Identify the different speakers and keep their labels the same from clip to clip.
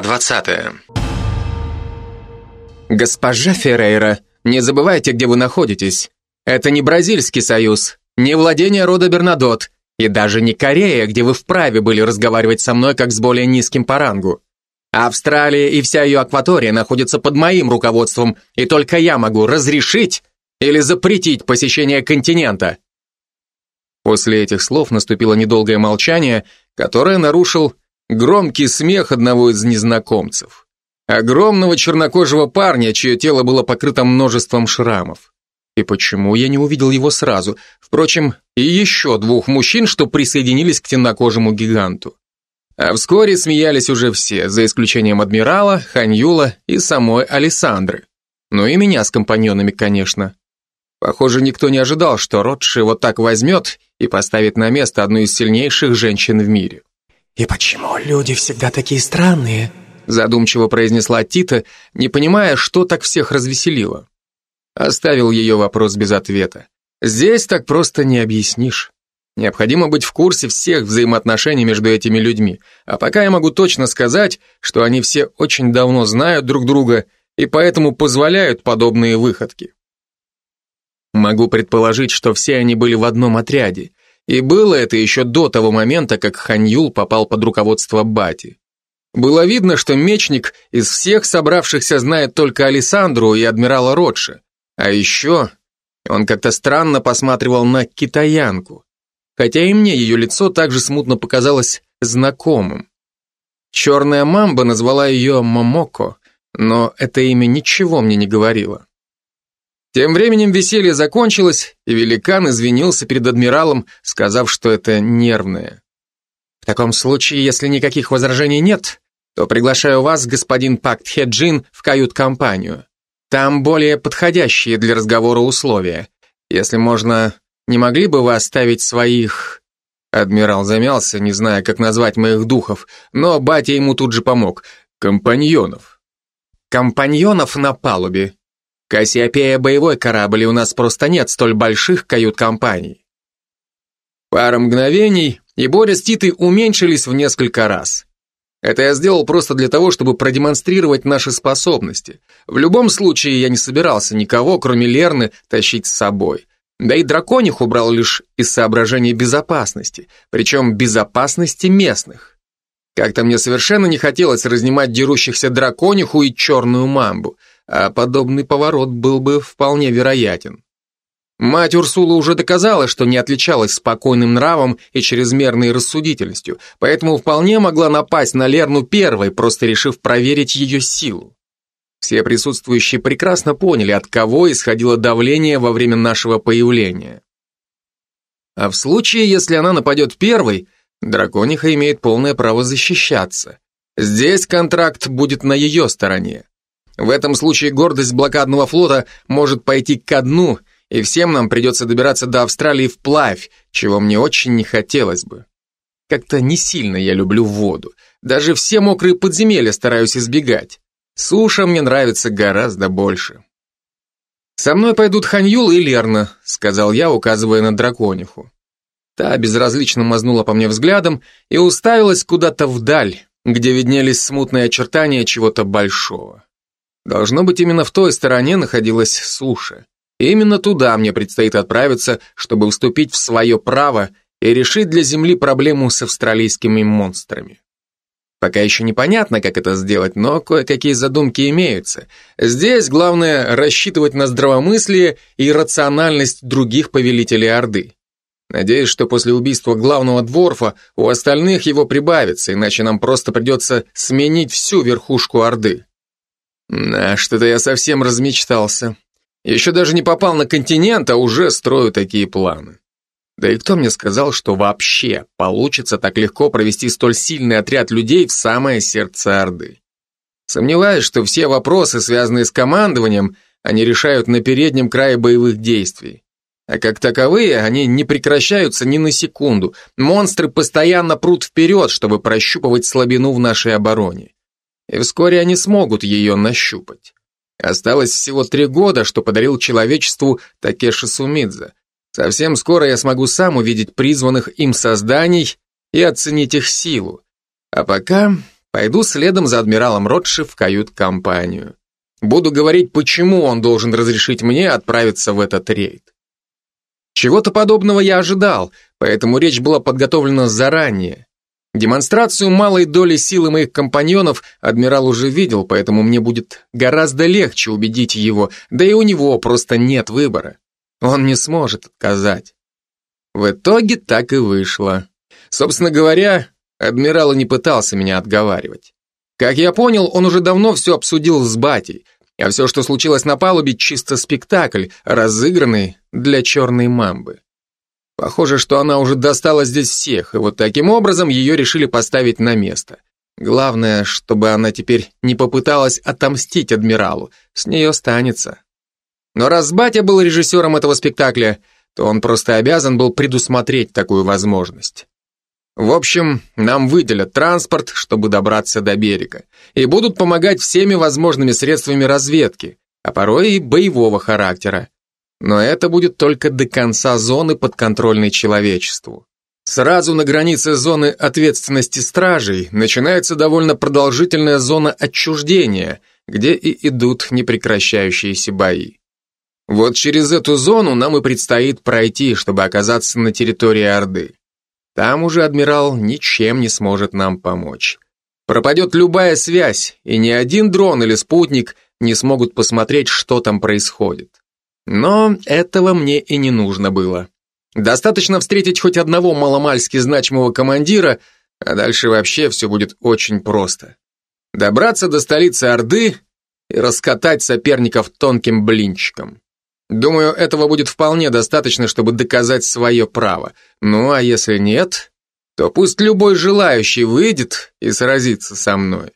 Speaker 1: Глава 20.
Speaker 2: Госпожа Феррейра, не забывайте, где вы находитесь. Это не Бразильский союз, не владение рода Бернадот, и даже не Корея, где вы вправе были разговаривать со мной как с более низким по рангу. Австралия и вся ее акватория находятся под моим руководством, и только я могу разрешить или запретить посещение континента. После этих слов наступило недолгое молчание, которое нарушил громкий смех одного из незнакомцев. Огромного чернокожего парня, чье тело было покрыто множеством шрамов. И почему я не увидел его сразу? Впрочем, и еще двух мужчин, что присоединились к темнокожему гиганту. А вскоре смеялись уже все, за исключением адмирала, Ханьюла и самой Александры. Ну и меня с компаньонами, конечно. Похоже, никто не ожидал, что Ротши вот так возьмет и поставит на место одну из сильнейших женщин в мире.
Speaker 3: «И почему люди всегда такие странные?»
Speaker 2: задумчиво произнесла Тита, не понимая, что так всех развеселило. Оставил ее вопрос без ответа. Здесь так просто не объяснишь. Необходимо быть в курсе всех взаимоотношений между этими людьми, а пока я могу точно сказать, что они все очень давно знают друг друга и поэтому позволяют подобные выходки. Могу предположить, что все они были в одном отряде, и было это еще до того момента, как Ханьюл попал под руководство Бати. Было видно, что мечник из всех собравшихся знает только Александру и адмирала Ротша. А еще он как-то странно посматривал на китаянку, хотя и мне ее лицо также смутно показалось знакомым. Черная мамба назвала ее Момоко, но это имя ничего мне не говорило. Тем временем веселье закончилось, и великан извинился перед адмиралом, сказав, что это нервное. В таком случае, если никаких возражений нет, то приглашаю вас, господин Пакт Хеджин, в кают-компанию. Там более подходящие для разговора условия. Если можно, не могли бы вы оставить своих...» Адмирал замялся, не зная, как назвать моих духов, но батя ему тут же помог. «Компаньонов». «Компаньонов на палубе. Кассиопея боевой корабль, и у нас просто нет столь больших кают-компаний». Пара мгновений, и Боря с Титой уменьшились в несколько раз. Это я сделал просто для того, чтобы продемонстрировать наши способности. В любом случае, я не собирался никого, кроме Лерны, тащить с собой. Да и драконих убрал лишь из соображений безопасности, причем безопасности местных. Как-то мне совершенно не хотелось разнимать дерущихся дракониху и черную мамбу, а подобный поворот был бы вполне вероятен. Мать Урсула уже доказала, что не отличалась спокойным нравом и чрезмерной рассудительностью, поэтому вполне могла напасть на Лерну первой, просто решив проверить ее силу. Все присутствующие прекрасно поняли, от кого исходило давление во время нашего появления. А в случае, если она нападет первой, дракониха имеет полное право защищаться. Здесь контракт будет на ее стороне. В этом случае гордость блокадного флота может пойти ко дну, и всем нам придется добираться до Австралии вплавь, чего мне очень не хотелось бы. Как-то не сильно я люблю воду. Даже все мокрые подземелья стараюсь избегать. Суша мне нравится гораздо больше. «Со мной пойдут Ханьюл и Лерна», — сказал я, указывая на дракониху. Та безразлично мазнула по мне взглядом и уставилась куда-то вдаль, где виднелись смутные очертания чего-то большого. Должно быть, именно в той стороне находилась суша. Именно туда мне предстоит отправиться, чтобы вступить в свое право и решить для Земли проблему с австралийскими монстрами. Пока еще непонятно, как это сделать, но кое-какие задумки имеются. Здесь главное рассчитывать на здравомыслие и рациональность других повелителей Орды. Надеюсь, что после убийства главного дворфа у остальных его прибавится, иначе нам просто придется сменить всю верхушку Орды. Да, что-то я совсем размечтался. Еще даже не попал на континент, а уже строю такие планы. Да и кто мне сказал, что вообще получится так легко провести столь сильный отряд людей в самое сердце Орды? Сомневаюсь, что все вопросы, связанные с командованием, они решают на переднем крае боевых действий. А как таковые, они не прекращаются ни на секунду. Монстры постоянно прут вперед, чтобы прощупывать слабину в нашей обороне. И вскоре они смогут ее нащупать. Осталось всего три года, что подарил человечеству Такеши Сумидзе. Совсем скоро я смогу сам увидеть призванных им созданий и оценить их силу. А пока пойду следом за адмиралом Ротши в кают-компанию. Буду говорить, почему он должен разрешить мне отправиться в этот рейд. Чего-то подобного я ожидал, поэтому речь была подготовлена заранее. Демонстрацию малой доли силы моих компаньонов адмирал уже видел, поэтому мне будет гораздо легче убедить его, да и у него просто нет выбора. Он не сможет отказать. В итоге так и вышло. Собственно говоря, адмирал и не пытался меня отговаривать. Как я понял, он уже давно все обсудил с батей, а все, что случилось на палубе, чисто спектакль, разыгранный для черной мамбы. Похоже, что она уже достала здесь всех, и вот таким образом ее решили поставить на место. Главное, чтобы она теперь не попыталась отомстить адмиралу, с нее станется. Но раз батя был режиссером этого спектакля, то он просто обязан был предусмотреть такую возможность. В общем, нам выделят транспорт, чтобы добраться до берега, и будут помогать всеми возможными средствами разведки, а порой и боевого характера. Но это будет только до конца зоны, подконтрольной человечеству. Сразу на границе зоны ответственности стражей начинается довольно продолжительная зона отчуждения, где и идут непрекращающиеся бои. Вот через эту зону нам и предстоит пройти, чтобы оказаться на территории Орды. Там уже адмирал ничем не сможет нам помочь. Пропадет любая связь, и ни один дрон или спутник не смогут посмотреть, что там происходит. Но этого мне и не нужно было. Достаточно встретить хоть одного маломальски значимого командира, а дальше вообще все будет очень просто. Добраться до столицы Орды и раскатать соперников тонким блинчиком. Думаю, этого будет вполне достаточно, чтобы доказать свое право. Ну, а если нет, то пусть любой желающий выйдет и сразится со мной.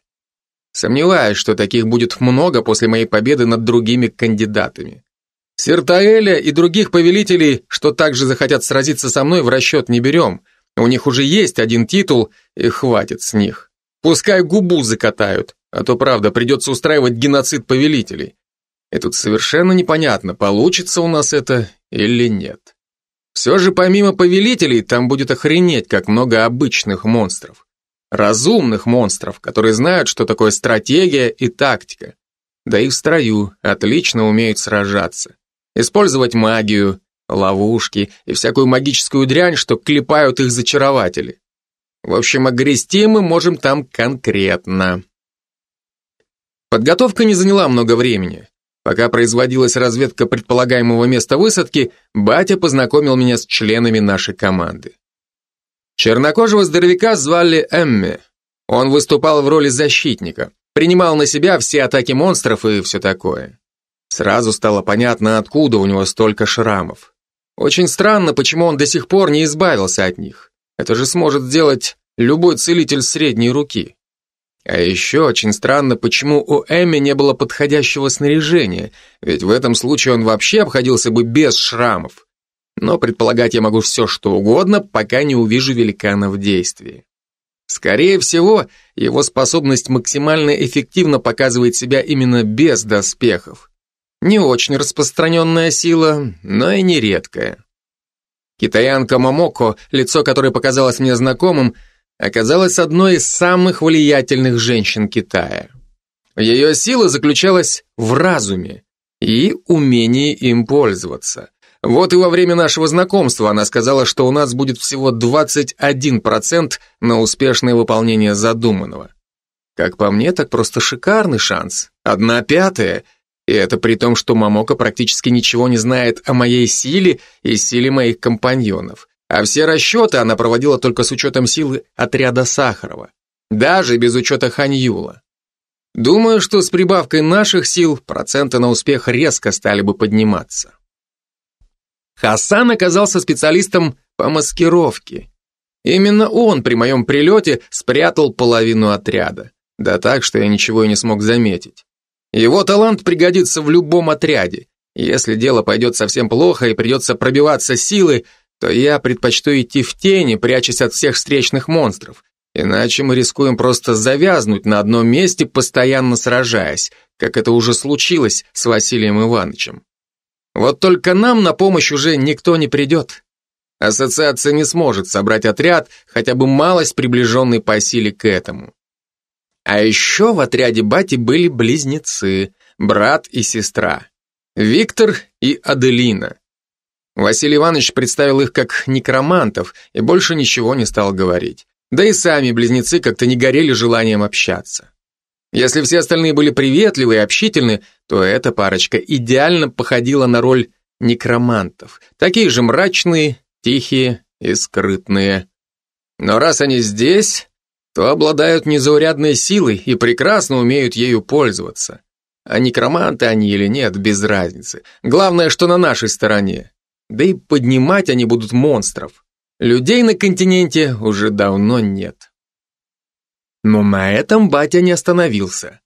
Speaker 2: Сомневаюсь, что таких будет много после моей победы над другими кандидатами. Сертаэля и других повелителей, что также захотят сразиться со мной, в расчет не берем. У них уже есть один титул, и хватит с них. Пускай губу закатают, а то, правда, придется устраивать геноцид повелителей. И тут совершенно непонятно, получится у нас это или нет. Все же помимо повелителей, там будет охренеть, как много обычных монстров. Разумных монстров, которые знают, что такое стратегия и тактика. Да и в строю отлично умеют сражаться. Использовать магию, ловушки и всякую магическую дрянь, что клепают их зачарователи. В общем, огрести мы можем там конкретно. Подготовка не заняла много времени. Пока производилась разведка предполагаемого места высадки, батя познакомил меня с членами нашей команды. Чернокожего здоровяка звали Эмми. Он выступал в роли защитника, принимал на себя все атаки монстров и все такое. Сразу стало понятно, откуда у него столько шрамов. Очень странно, почему он до сих пор не избавился от них. Это же сможет сделать любой целитель средней руки. А еще очень странно, почему у Эми не было подходящего снаряжения, ведь в этом случае он вообще обходился бы без шрамов. Но предполагать я могу все, что угодно, пока не увижу великана в действии. Скорее всего, его способность максимально эффективно показывает себя именно без доспехов. Не очень распространенная сила, но и не редкая. Китаянка Момоко, лицо которой показалось мне знакомым, оказалась одной из самых влиятельных женщин Китая. Ее сила заключалась в разуме и умении им пользоваться. Вот и во время нашего знакомства она сказала, что у нас будет всего 21% на успешное выполнение задуманного. Как по мне, так просто шикарный шанс. Одна пятая. И это при том, что Мамока практически ничего не знает о моей силе и силе моих компаньонов. А все расчеты она проводила только с учетом силы отряда Сахарова. Даже без учета Ханьюла. Думаю, что с прибавкой наших сил проценты на успех резко стали бы подниматься. Хасан оказался специалистом по маскировке. Именно он при моем прилете спрятал половину отряда. Да так, что я ничего и не смог заметить. Его талант пригодится в любом отряде. Если дело пойдет совсем плохо и придется пробиваться силой, то я предпочту идти в тени, прячась от всех встречных монстров. Иначе мы рискуем просто завязнуть на одном месте, постоянно сражаясь, как это уже случилось с Василием Ивановичем. Вот только нам на помощь уже никто не придет. Ассоциация не сможет собрать отряд, хотя бы малость приближенный по силе к этому. А еще в отряде Бати были близнецы, брат и сестра. Виктор и Аделина. Василий Иванович представил их как некромантов и больше ничего не стал говорить. Да и сами близнецы как-то не горели желанием общаться. Если все остальные были приветливы и общительны, то эта парочка идеально походила на роль некромантов. Такие же мрачные, тихие и скрытные. Но раз они здесь, то обладают незаурядной силой и прекрасно умеют ею пользоваться. А некроманты они или нет, без разницы. Главное, что на нашей стороне. Да и поднимать они будут монстров. Людей на континенте уже давно нет. Но на этом батя не остановился.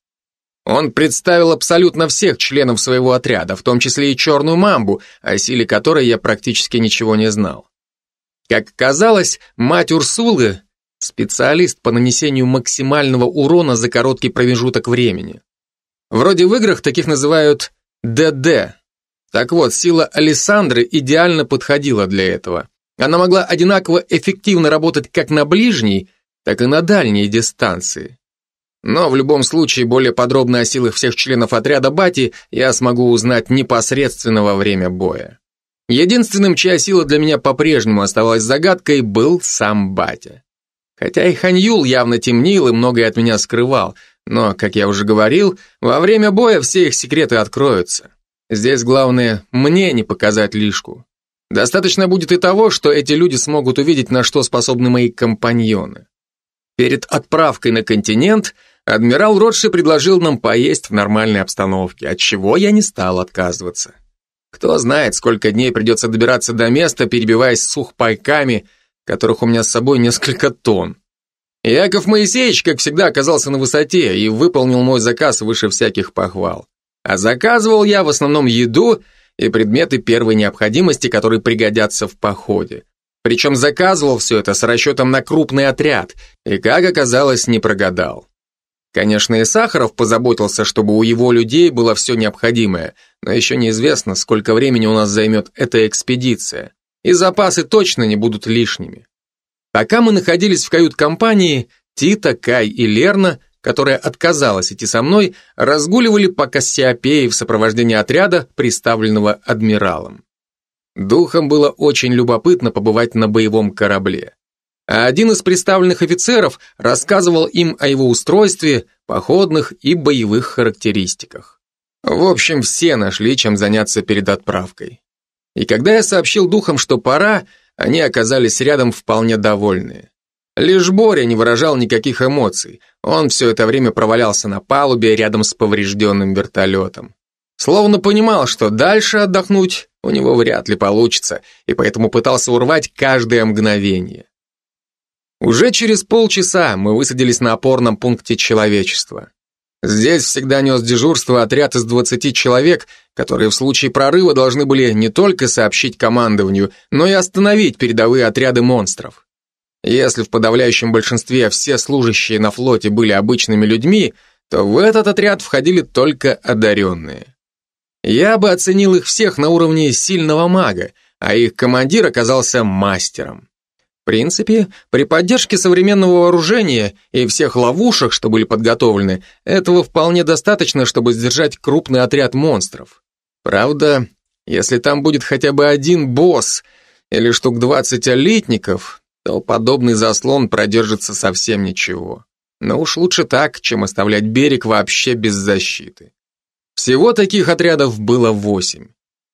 Speaker 2: Он представил абсолютно всех членов своего отряда, в том числе и черную мамбу, о силе которой я практически ничего не знал. Как казалось, мать Урсулы – специалист по нанесению максимального урона за короткий промежуток времени. Вроде в играх таких называют ДД. Так вот, сила Александры идеально подходила для этого. Она могла одинаково эффективно работать как на ближней, так и на дальней дистанции. Но в любом случае более подробно о силах всех членов отряда Бати я смогу узнать непосредственно во время боя. Единственным, чья сила для меня по-прежнему оставалась загадкой, был сам Батя. Хотя и Ханьюл явно темнил и многое от меня скрывал, но, как я уже говорил, во время боя все их секреты откроются. Здесь главное мне не показать лишку. Достаточно будет и того, что эти люди смогут увидеть, на что способны мои компаньоны. Перед отправкой на континент адмирал Ротши предложил нам поесть в нормальной обстановке, от чего я не стал отказываться. Кто знает, сколько дней придется добираться до места, перебиваясь сухпайками, которых у меня с собой несколько тонн. Яков Моисеевич, как всегда, оказался на высоте и выполнил мой заказ выше всяких похвал. А заказывал я в основном еду и предметы первой необходимости, которые пригодятся в походе. Причем заказывал все это с расчетом на крупный отряд, и, как оказалось, не прогадал. Конечно, и Сахаров позаботился, чтобы у его людей было все необходимое, но еще неизвестно, сколько времени у нас займет эта экспедиция, и запасы точно не будут лишними. Пока мы находились в кают-компании, Тита, Кай и Лерна которая отказалась идти со мной, разгуливали по Кассиопее в сопровождении отряда, представленного адмиралом. Духом было очень любопытно побывать на боевом корабле. А один из представленных офицеров рассказывал им о его устройстве, походных и боевых характеристиках. В общем, все нашли, чем заняться перед отправкой. И когда я сообщил духам, что пора, они оказались рядом вполне довольные. Лишь Боря не выражал никаких эмоций. Он все это время провалялся на палубе рядом с поврежденным вертолетом. Словно понимал, что дальше отдохнуть у него вряд ли получится, и поэтому пытался урвать каждое мгновение. Уже через полчаса мы высадились на опорном пункте человечества. Здесь всегда нес дежурство отряд из 20 человек, которые в случае прорыва должны были не только сообщить командованию, но и остановить передовые отряды монстров. Если в подавляющем большинстве все служащие на флоте были обычными людьми, то в этот отряд входили только одаренные. Я бы оценил их всех на уровне сильного мага, а их командир оказался мастером. Принципе, при поддержке современного вооружения и всех ловушек, что были подготовлены, этого вполне достаточно, чтобы сдержать крупный отряд монстров. Правда, если там будет хотя бы один босс или штук 20 элитников, то подобный заслон продержится совсем ничего. Но уж лучше так, чем оставлять берег вообще без защиты. Всего таких отрядов было восемь.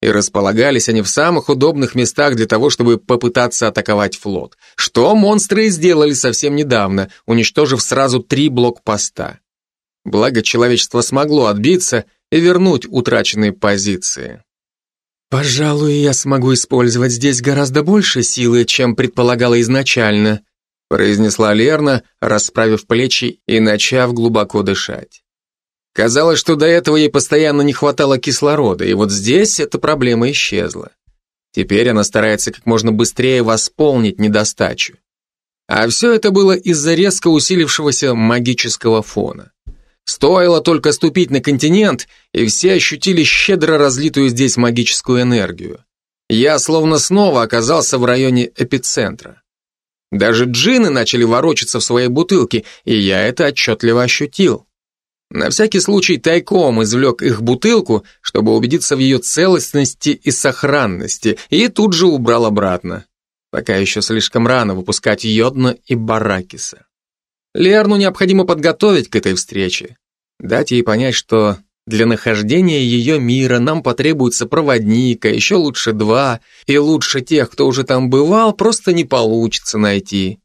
Speaker 2: И располагались они в самых удобных местах для того, чтобы попытаться атаковать флот. Что монстры сделали совсем недавно, уничтожив сразу три блокпоста. Благо, человечество смогло отбиться и вернуть утраченные позиции.
Speaker 3: «Пожалуй, я смогу использовать здесь гораздо больше силы, чем предполагала изначально», произнесла Лерна, расправив плечи и начав глубоко дышать.
Speaker 2: Казалось, что до этого ей постоянно не хватало кислорода, и вот здесь эта проблема исчезла. Теперь она старается как можно быстрее восполнить недостачу. А все это было из-за резко усилившегося магического фона. Стоило только ступить на континент, и все ощутили щедро разлитую здесь магическую энергию. Я словно снова оказался в районе эпицентра. Даже джины начали ворочаться в своей бутылке, и я это отчетливо ощутил. На всякий случай тайком извлек их бутылку, чтобы убедиться в ее целостности и сохранности, и тут же убрал обратно. Пока еще слишком рано выпускать йодна и баракиса. Лерну необходимо подготовить к этой встрече. Дать ей понять, что для нахождения ее мира нам потребуется проводник, а еще лучше два, и лучше тех, кто уже там бывал, просто не получится найти.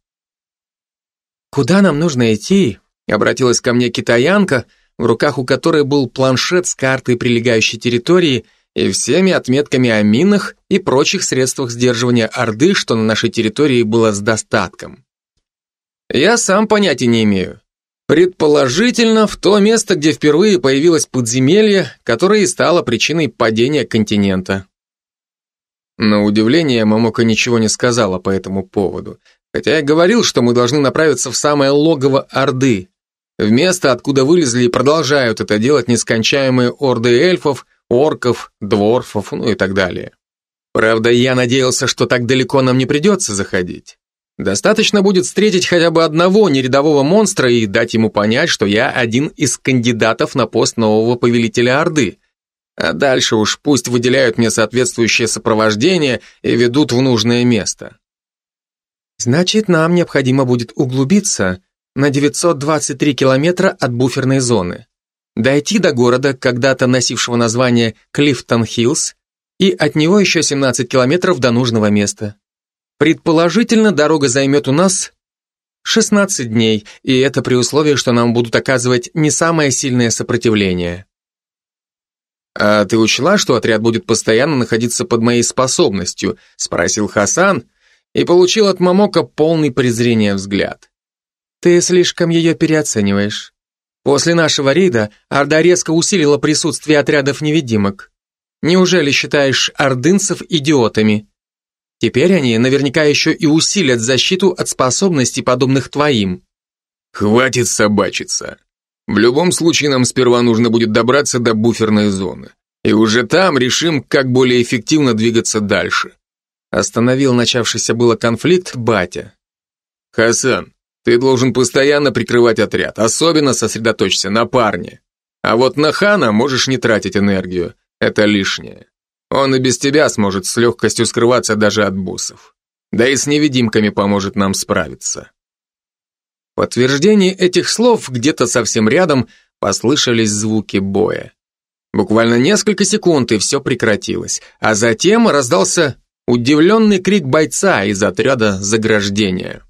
Speaker 2: «Куда нам нужно идти?» — обратилась ко мне китаянка, в руках у которой был планшет с картой прилегающей территории и всеми отметками о минах и прочих средствах сдерживания Орды, что на нашей территории было с достатком. Я сам понятия не имею. Предположительно, в то место, где впервые появилось подземелье, которое и стало причиной падения континента. На удивление, Мамока ничего не сказала по этому поводу, хотя я говорил, что мы должны направиться в самое логово Орды, в место, откуда вылезли и продолжают это делать нескончаемые орды эльфов, орков, дворфов, ну и так далее. Правда, я надеялся, что так далеко нам не придется заходить. Достаточно будет встретить хотя бы одного нерядового монстра и дать ему понять, что я один из кандидатов на пост нового повелителя Орды. А дальше уж пусть выделяют мне соответствующее сопровождение и ведут в нужное место. Значит, нам необходимо будет углубиться на 923 километра от буферной зоны, дойти до города, когда-то носившего название Клифтон-Хиллз, и от него еще 17 километров до нужного места. Предположительно, дорога займет у нас 16 дней, и это при условии, что нам будут оказывать не самое сильное сопротивление. «А ты учла, что отряд будет постоянно находиться под моей способностью?» – спросил Хасан и получил от Мамока полный презрения взгляд. «Ты слишком ее переоцениваешь. После нашего рейда Орда резко усилила присутствие отрядов невидимок. Неужели считаешь ордынцев идиотами? Теперь они наверняка еще и усилят защиту от способностей, подобных твоим.
Speaker 3: Хватит собачиться. В любом случае нам сперва нужно будет добраться до буферной зоны. И уже там решим, как более эффективно двигаться дальше.
Speaker 2: Остановил начавшийся было конфликт батя.
Speaker 3: Хасан, ты должен постоянно прикрывать отряд, особенно сосредоточься на парне. А вот на Хана можешь не тратить энергию, это лишнее. Он и без тебя сможет с легкостью скрываться даже от бусов. Да и с невидимками поможет нам справиться.
Speaker 2: Подтверждение этих слов где-то совсем рядом послышались звуки боя. Буквально несколько секунд, и все прекратилось. А затем раздался удивленный крик бойца из отряда заграждения.